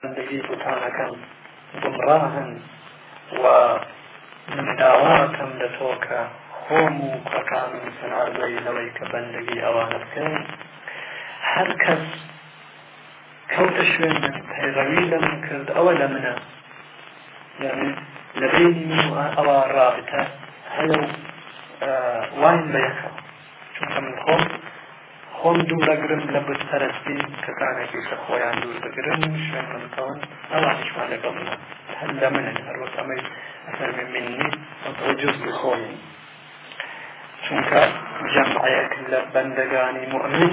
بەندەگی سوڵتانەکەم گومڕاهن و من داواکەم لە تۆ کە خۆم و کوڕەکانم سەناردۆی لەوەی کە بەندەگی ئەوانە بکەین هەر کەس کەوتە شوێن من پەیڕەوی لە من کرد ئەوە لە منە یعنی لە بینی من ئەوە ڕابتە هەلو وان بە یەکەوە چونکە من خۆم خۆم دوورەگرم لە بت پەرستی کەسانێکیش لە خۆیان دوور بگرن و شوێن بنکەون ئەوانیشمان لەگەڵ منە هەر لە منن هەروەک ئەمەی ئەفەرمی من نیت ئەو جز بخۆین چونکە جەمعەیەک لە بەندەگانی مؤمن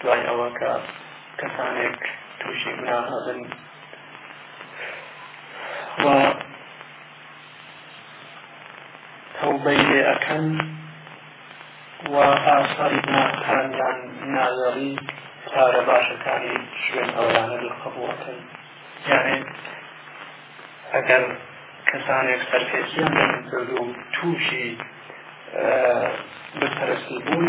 دوای ئەوە کە کەسانێک تووشی گوناه ئەبن و تەوبەی لێ ئەکەن و ئاساری گوناهەکانیان ناگەڕی کارە باشەکانی شوێن ئەوانە دڵخەبووەکەن یانێ ئەگەر کەسانێک سەرپێچیان دەکرد و تووشی بەسەرەسی بوون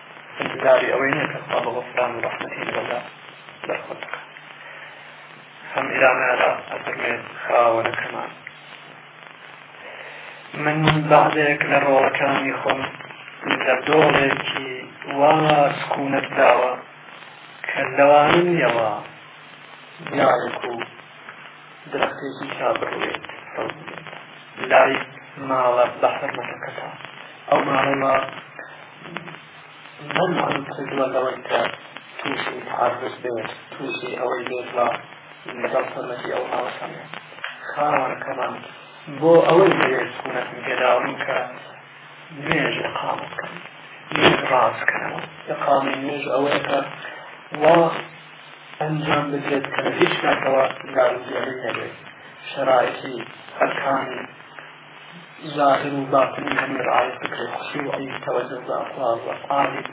ئینتزاری ئەوەی نییە کە خوا بە غوفران و ڕەحمەتی لەوەدا دەرخۆت دەکات هەم ئیرانەدا ئەفەرمێت خاوەنەکەمان من بەعدێک لە ڕۆڵەکانی خۆم لە دۆڵێکی وا سکوونت داوە کە لەوانم یەوە دیارێک و درەختێکی تا بڕوێت لای ماڵە بەحرمەتەکەتا ئەو ماڵەوە من من کردووە لەوەی کە تووشی عرض بێت تووشی ئەوەی بێت بە لەگەڵ سەرەتی ئەو ماڵەکەمێ خاوەنەکەمان بۆ ئەوەی بێت سونەتی گەداون کە نوێژ اقامە بکەن نوێژ ڕاز بکەنەوە اقامەی نوێژ ئەوەیە کە وا ئەنجام بدرێت کە لە هیچ کاتەوە داروبرێنی نەبێت شەرایتی ئەرکانی ظاهر و باطنی هەمووی ڕعایەت بکرێت خشوعی تەوەجە بە ئەقوال و ئەفعالی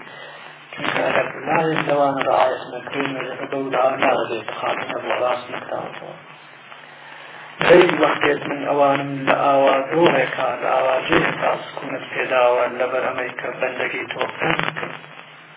چونکە ئەگەر لایەک لەوان ڕعایەت نەکرێت مەجەکە بەو لا نابێت خاڵی نەبووە ڕاست نەکراوەتەوە غیر وەختێت من ئەوانم لە ئاوا دۆڕێکا لە ئاواجێ تا سکوونت پێداوە لەبەر ئەمەی کە بەندەگەی تۆ پێ بکەم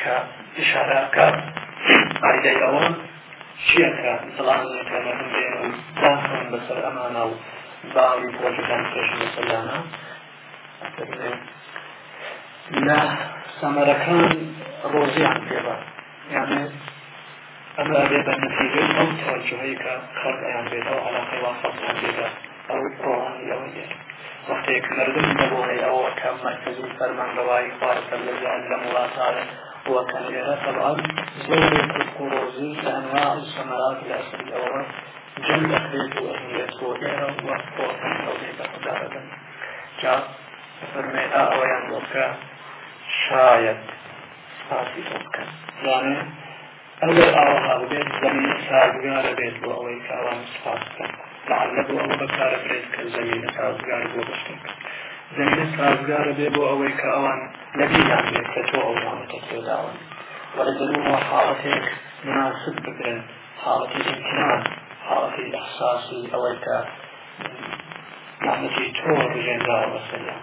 کە ئیشارە ئەکات فایدەی ئەوە چییە کە دڵانیەکە مەردم بێن و داخۆن بەسەر ئەمانە و باڵی پۆلەکان کێشن بەسەر دانا لە سەمەرەکان ڕۆزیان پێبە یانێ ئەمە ئەبێ بە نەتیجەی ئەو تەوەجوهەی کە خەڵک ئەیان بێت ئەو عەلاقەی وا خەڵکیان پێدا ئەو ڕۆڵانی ئەوە نیە وەختێک مردم دەبۆی ئەوە کە مەرکەزی فەرمانڕەوایی خوارەتە لە جان لە وڵاتارە وەکە لێرە تەڵان زۆرێک قوڕۆزی تەنها سەمەرات لە ئەسری ئەوە جەم دەکرێت و ئەهمیەت بۆ ئێرە و وەخت بۆ ئەوەی بە خدا دەدەن جا فەرمێ ئەوەیان بۆکە شاید سپاسی بۆ بکەن دوانەیان ئەگەر ئاوەها ببێت زەمینە سازگارە بێت بۆ ئەوەی کە ئەوان سپاس بکەن لەعلە بۆ ئەوە بەکارە برێت کە زەمینە سازگار بۆ بەشتێک زەمینە سازگارە بێ بۆ ئەوەی کە ئەوان لەبییان بێت کە تۆ ئەو ناوەتە تێداون وەلە دەرووە حاڵەتێک مناسب بگرن حاڵەتی ئیمتنان حاڵەتی ئەحساسی ئەوەی کە معنەتی تۆ ڕژێنراوە بەسەریان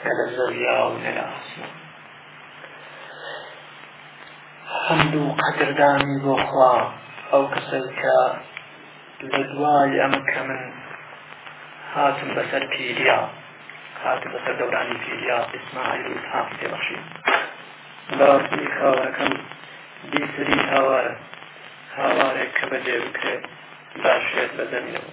کە لە زەویا و لە لە ئاسمان هەندوو قەدردانی بۆ خوا ئەو کەسەی کە لە دوای ئەم کە من هاتم بەسەر پیریا هاتم بەسەر دەورانی پیریا ئیسماعیل و ئیسحاق پێبەخشی بەڕاستی خاوەکەم بیتری هاوارە هاوارێک کە بەجێ بکرێت باشێت بە زەمینەوە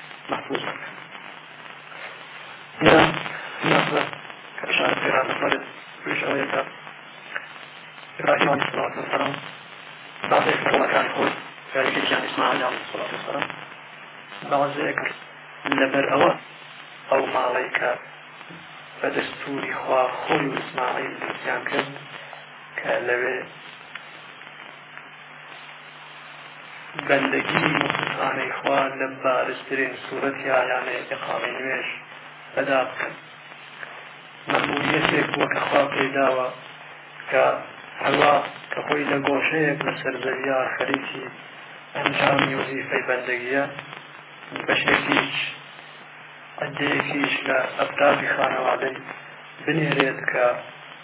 مەحفوز دەکەن. ئێران یاسا کە ئیشارە بە ئێران دەکات توێش ئەوەیە کە ئیبراهیم عەلەیهی سڵاوات وەسەلام بازێک لە وڵەکانی خۆی یاریگەریان ئیسماعیل عەلەیهی سڵاوات وەسەلام بازێک لەبەر ئەوە ئەو ماڵەی کە بە دەستوری خوا خۆی و ئیسماعیل دەستیان کرد کە لەوێ بەندەگی مۆسیقانەی خوا لە بارزترین سوورەتیایانە ئیقامەی نوێژ ئەدا بکەن مەموریەتێک وەکە خوا پێداوە کە هەروا کە خۆی لە گۆشەیەک لەسەر زەویا خەریکی ئەنجامی وەزیفەی بەندەگیە بەشێکیش عدەیەکیش لە ئەفرادی خانەوادەی بنێرێت کە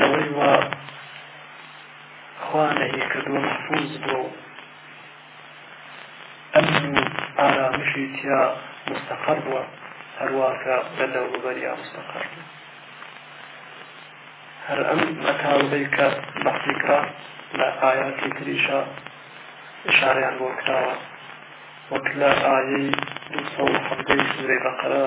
لەوەی وا خوا نەیکردووە مەحفوز بووە و ئەمن و ئارامشی تیا مستەقەر بووە هەرواکە لە دەوروبەریا مستەقەر بوو هەر ئەم مەتاوبەی کە بەحسی کرا لە ئاياتی تریشە ئشارەیان بۆ کراوە وەک لە ئایەی دوو سەد و حەڤدەی سورەی بەقەرە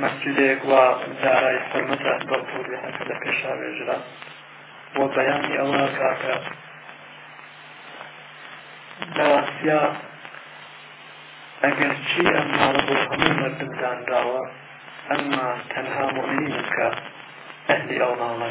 مەسجدێک وا دارای حرمەتە بەو تەوزیحە کە لە پێشا وێژرا و بەیانی ئەوە کاکە داواسیا ئەگەرچی ئەم ماڵە بۆ هەموو مردم دانراوە ئەمما تەنها مؤمنینە کە ئەهلی ئەو ماڵە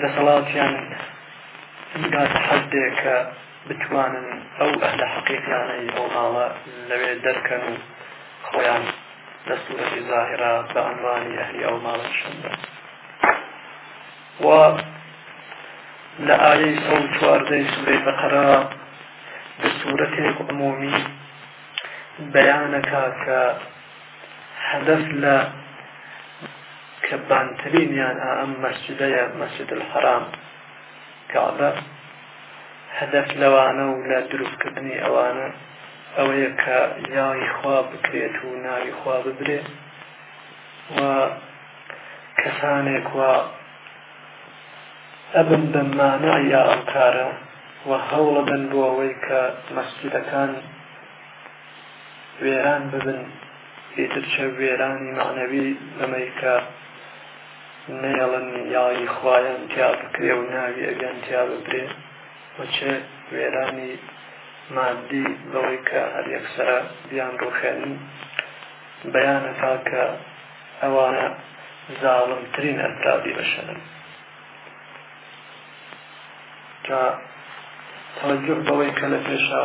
دەسەڵاتیان داتە حەدێ کە بتوانن ئەو ئەهلە حەقیقیانەی ئەو ماڵە لەوێ دەرکەن و خۆیان لە سوورەتی زاهرا بە ئەنوانی ئەهلی ئەو ماڵە شەندە و لە ئایەی سە و چواردەی سورەی بەقەرا بە سوورەتێک عمومی بەیانەکە کە هەدەف لە کە بانترینیان ئەم مەسجدەیە مەسجد الحرام کەعبە هەدەف لەوانە و لە دروستکردنی ئەوانە ئەوەیە کە یاوی خوا بکرێت و ناوی خوا ببرێت و کەسانێک وا ئەبن بە مانە یا ئەم کارە و هەوڵەبن بۆ ئەوەی کە مەسجدەکان وێران ببن ئیتر چە وێرانی مەعنەوی بەمەی کە نەیەڵن یاغی خوایان تیا بکرێ و ناوی ئەویان تیا ببرێ و چ وێرانی مادی بەوەی کە هەر یەکسرە بیان ڕوخێنن بەیانە تاکە ئەوانە زاڵمترین ئەفرادی بەشەرن جا تەوەجه بەوەی کە لە پێشە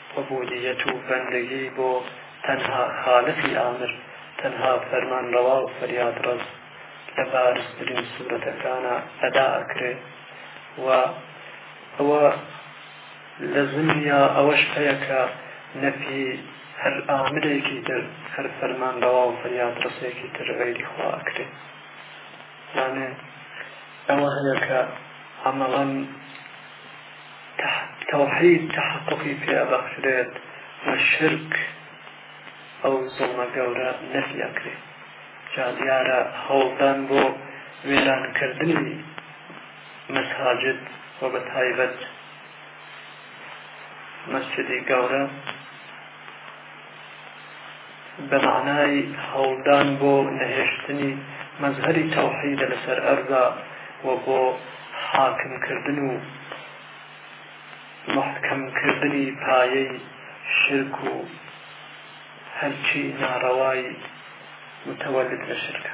عبودیەت و بەندەگی بۆ تەنها خالقی ئامر، تەنها فەرمانڕەوا و فەریادڕەس لە بارزترین سورەتەکانا ئەدا ئەکرێ و ئەوە لە زمنیا ئەوەش هەیە کە نەفی هەر ئامرێکی تر هەر فەرمانڕەوا و فەریادڕەسێکی تر غەیری خوا ئەکرێ یانێ ئەوە هەیە کە عەمەڵەن تەوحید تەحەقوقی پێ ئەبەخشرێت و شرک ئەو زوڵمە گەورە نەفی ئەکرێ جا دیارە هەوڵدان بۆ وێرانکردنی مەساجد و بە تایبەت مەسجدی گەورە بە مەعنای هەوڵدان بۆ نەهێشتنی مەزهەری تەوحیدە لەسەر ئەرزا و بۆ حاکم کردن و موحکەم کردنی پایەی شرک و هەرچی ناڕەوای متەوەلد لە شرکە.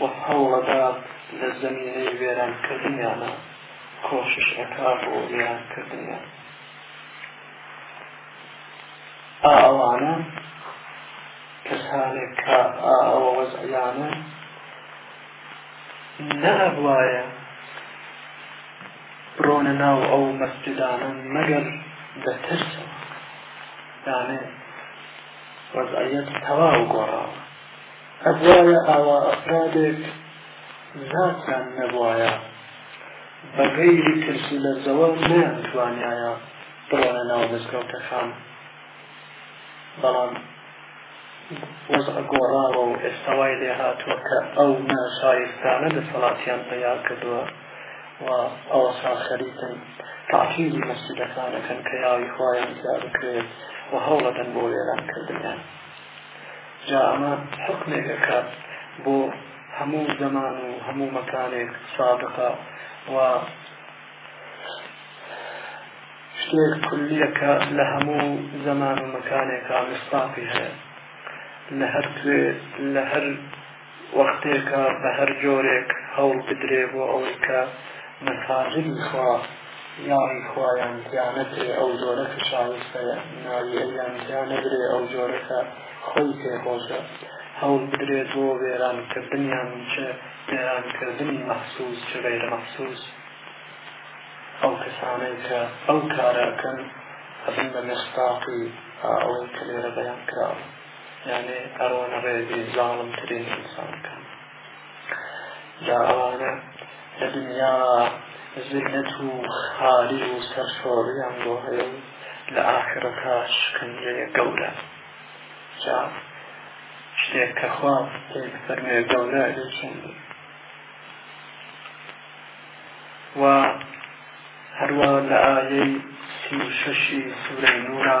و هەوڵەدات لە زەمینەی وێرانکردنیانا کۆشش ئەکا بۆ وێرانکردنیان ئا ئەوانە کەسانێک کە ئا ئەوە وەزعیانە نەبوایە بڕۆنە ناو ئەو مەسجدانە مەگەر دەترسەوە دانێ وەزعیەت تەواو گۆڕاوە ئەبوایە ئاوا ئەفرادێک زاتیان نەبوایە بە غەیری ترس و لەرزەوە نەیانتوانیایە بڕۆنە ناو مزگەوتەکان بەڵام وەزع گۆڕاوە و ئێستاوای لێ هاتووە کە ئەو ناشایستانە دەسەڵاتیان پەیا کردووە و ئەوە ساخەریتن تاقیلی مەسجدەکانەکەن کە یاوی خۆیان زیاد بکرێت و هەوڵەدەن بۆ وێرانکردنیان جا ئەمە حوکمێک ئەکات بۆ هەموو زەمان و هەموو مەکانێک سادقە و شتێک کولیەکە لە هەموو زەمان و مەکانێکا مستاقی هەیە لە هەر کوێ لە هەر وەختێکە بە هەر جۆرێک هەوڵ بدرێ بۆ ئەوەی کە مەساجدی خوا ناوی خوایان تیا نەدرێ ئەو جۆرە کە شایستە ناوی ئەویان تیا نەدرێ ئەو جۆرە کە خۆی پێ خۆشە هەوڵ بدرێت بۆ وێرانکردنیان چ وێرانکردنی مەحسوس چ غەیرە مەحسوس ئەو کەسانەی کە ئەو کارەکەن ئەبن بە مێستاقی ئەوەی کە لێرە بەیان کراوە یانی ئەڕۆنە ڕێگەی زاڵم ترین ئینسانەکان جا ئەوانە لە دنیا زلت و خالی و سەرشۆڕیان بۆ هەیە و لە ئاخرەتا شکنجەیە گەورە جا شتێک کە خوا پێی فەرمێ گەورە چەند و هەروە لە ئاەی سی و شەشی سورەی نورە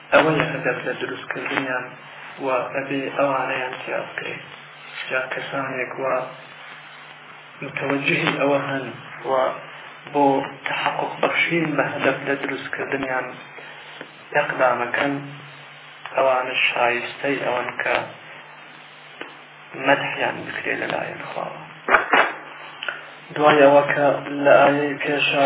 ئەوەیە ئەگەر لە دروستکردنیان و ئەبێ ئەوانەیان تیا بکرێت جا کەسانێک و متوجهی ئەوە هەن و بۆ تحقق بەخشین بە هەدەف لە دروستکردنیان ئەقدامەکەن ئەوانە شایستەی ئەوەن کە مەدحیان بکرێ لەلایەن خواوە دوای ئەوە کە لە ئاەی پێشە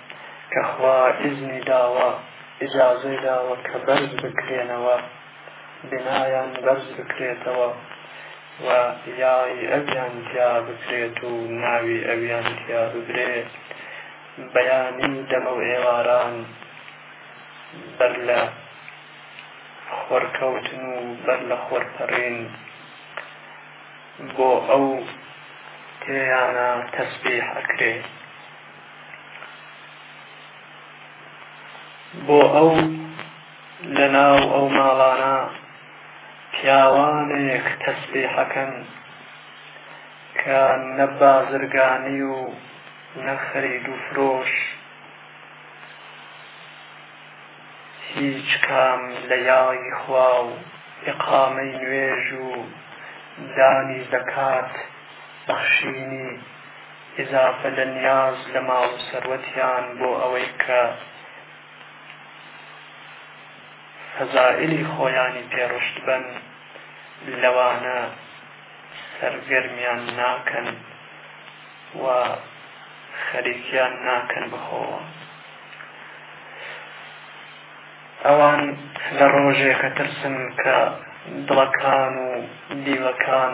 کە خوا ئیزنی داوە ئیجازەی داوە کە بەرز بکرێنەوە بینایان بەرز بکرێتەوە و یاڕی ئەویان تیا بکرێت و ناوی ئەویان تیا ببرێ بەیانی و دەمە و ئێواران بەر لە خۆرکەوتن و بەر لە خۆرپەڕین بۆ ئەو تێیانە تەسبیح ئەکرێت بۆ ئەو لەناو ئەو ماڵانە پیاوانێک تەسبیح ئەکەن کە نە بازرگانی و نە خەرید و فرۆش هیچ کام لە یاغی خوا و ئیقامەی نوێژ و دانی زەکات بەخشینی ئیزافە لە نیاز لە ماڵ و سەروەتیان بۆ ئەوەی کە فەزائیلی خۆیانی پێ ڕشت بەن لەوانە سەرگەرمیان ناکەن و خەریکیان ناکەن بخۆوە ئەوان لە ڕۆژێکە ترسن کە دڵەکان و دیوەکان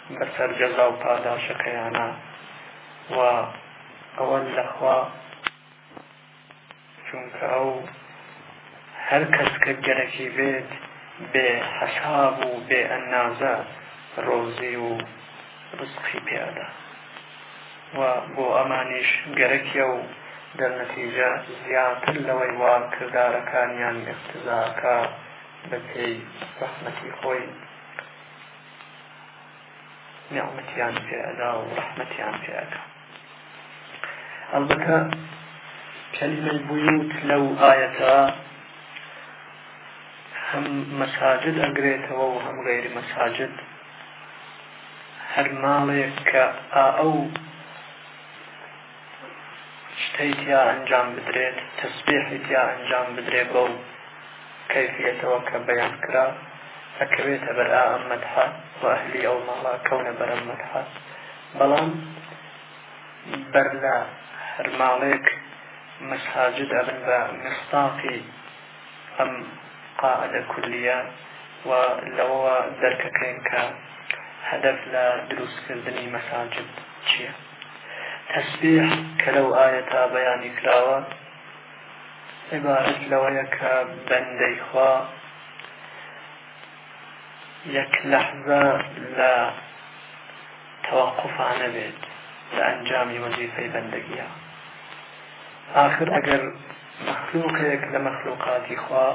بەسەر جەزا و پاداشەکەیانا و ئەوە لە خوا چونکە ئەو هەر کەس کە گەرەکی بێت بێ حەساب و بێ ئەنازە ڕۆزی و ڕزقی پیادا و بۆ ئەمانیش گەرەکیە و دەرنەتیجە زیاتر لەوەی وا کردارەکانیان اقتزاکە بەپێی زەحمەتی خۆی نیعمەتیان پێ ئەدا و ڕەحمەتیان پێ ئەکا ئەڵبەتە کەلیمەی بویوت لەو ئایەتە هەم مەساجد ئەگرێتەوە و هەم غێری مەساجد هەر ماڵێک کە ئەو شتەی تیا ئەنجام بدرێت تەسبیحی تیا ئەنجام بدرێ بەو کەیفیەتەوە کە بەیان کرا ئەکەوێتە بەر ئا ئەم مەدحە و ئەهلی ئەو ماڵا کەونە بەر ئەم مەدحە بەڵام بەر لە هەر ماڵێک مساجد ئەبن بە مستاقی ئەم قاعدە کولیە و لەوەوە دەرکەکەین کە هەدەف لە دروستکردنی مەساجد چییە تەسبیح کە لەو ئایەتە بەیانی کراوە عیبارەت لەوەیە کە بەندەی خوا یەک لەحزە لە تەوەقفا نەبێت لە ئەنجامی وەزیفەی بەندەگیە آخر ئەگەر مەخلوقێک لە مەخلوقاتی خوا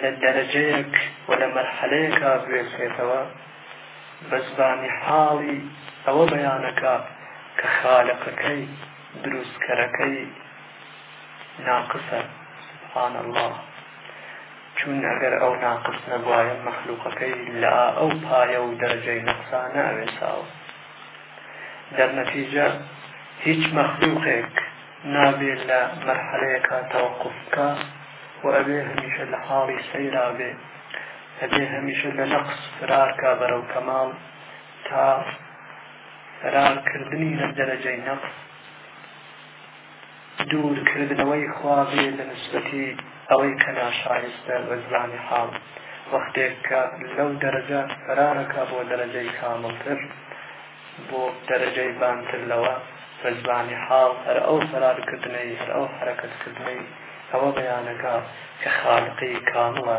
لە دەرەجەیەک و لە مەرحەلەیەکا بێسێتەوە بە زبانی حاڵی ئەوە بەیانەکا کە خالقەکەی، دروستکەرەکەی، ناقسە، سبحان اللە، چون ئەگەر ئەو ناقس نەبوایە مەخلوقەکەی لە ئەو پایە و دەرەجەی نەقسا نەئەوێساوە. دەرنەتیجە هیچ مەخلوقێک نابێ لە مەرحەلەیەکا تەوەقف بکا و ئەبێ هەمیشە لە حاڵی سەیرا بێ ئەبێ هەمیشە لە نەقس فرار کا بەرەو کەماڵ تا فرار کردنی لە دەرەجەی نەقس دوور کردنەوەی خوا بێ لە نسبەتی ئەوەی کە ناشایستە بە زمانی حاڵ وەختێک کە لەو دەرەجە فرارەکە بۆ دەرەجەی کامڵتر بۆ دەرەجەی بانتر لەوە بە زمانی حاڵ هەر ئەو فرارکردنەی هەر ئەو حرەکەتکردنەی ئەوە بەیانەکە کە خالقی کامڵە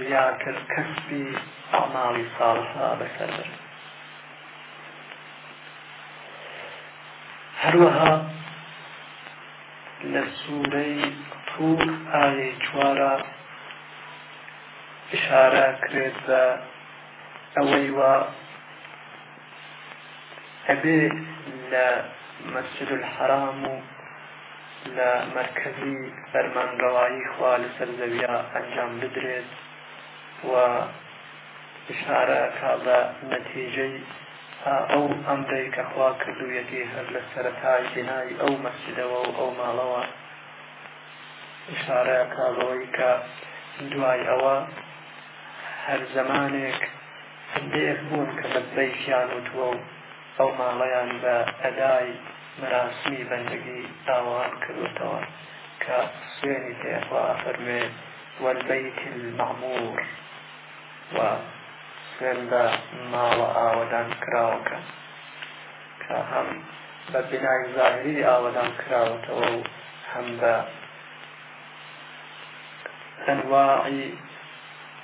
زیاتر کەسبی ئەعماڵی ساڵحا بەسەر برد هەروەها لە سوورەی طور ئاەی چوارە ئشارە کرێت بە ئەوەی وە ئەبێ لە مەسجد الحرام و لە مەرکەزی فەرمانڕەوایی خوا لەسەر زەویا ئەنجام بدرێت و ئشارە کا بە نەتیجەی ئەو ئەمرەی کە خوا کردوویەتی هەر لە سەرەتای بینای ئەو مەسجدەوە و ئەو ماڵەوە ئشارە کاڵەوەی کە دوای ئەوە هەر زەمانێک هەندێک بوون کە لەببەیکیان وتووە و ئەو ماڵەیان بە ئەدای مەراسمی بەندەگی ئاوان کردۆتەوە کە سوێنی پێ خوا ئەفەرموێ والبیت المعمور و سوێن بە ماڵە ئاوەدان کراوەکە کە هەم بە بنای زاهری ئاوەدان کراوەتەوە و هەم بە ئەنواعی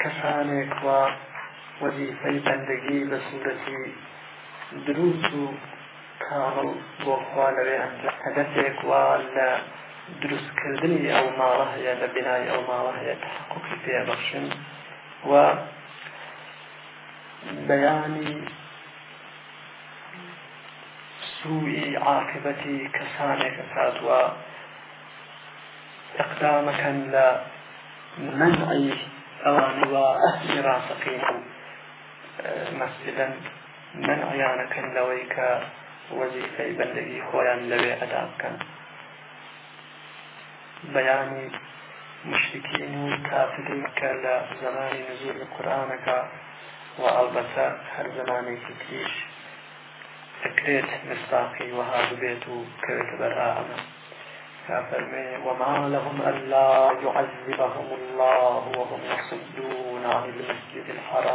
کەسانێک وا وەزیفەی بەندەگی بە سوورەتی درووست و کامڵ بۆ خوا لەوێ ئەنجام هەدەفێک وا لە دروستکردنی ئەو ماڵە هەیە لە بینای ئەو ماڵە هەیە تەحەققی پێ بەخشن و بەیانی سووی عاقبەتی کەسانێک ئەکات وە ئەقدامەکەن لە منعی ئەوانەی وا ئەهلی ڕاستەقین و مەسجدن منعیانەکەن لەوەی کە وەزیفەی بەندەگی خۆیان لەوێ ئەدا بکەن بەیانی مشرکین و کافرین کە لە زمانی نزول قورآانەکە و ئەڵبەتە هەر زمانێکی تریش دەکرێت مستاقی وەها ببێت و کەوێتە بەر ئامە وما لهم ألا يعذبهم الله وهم يصدون عن المسجد الحرام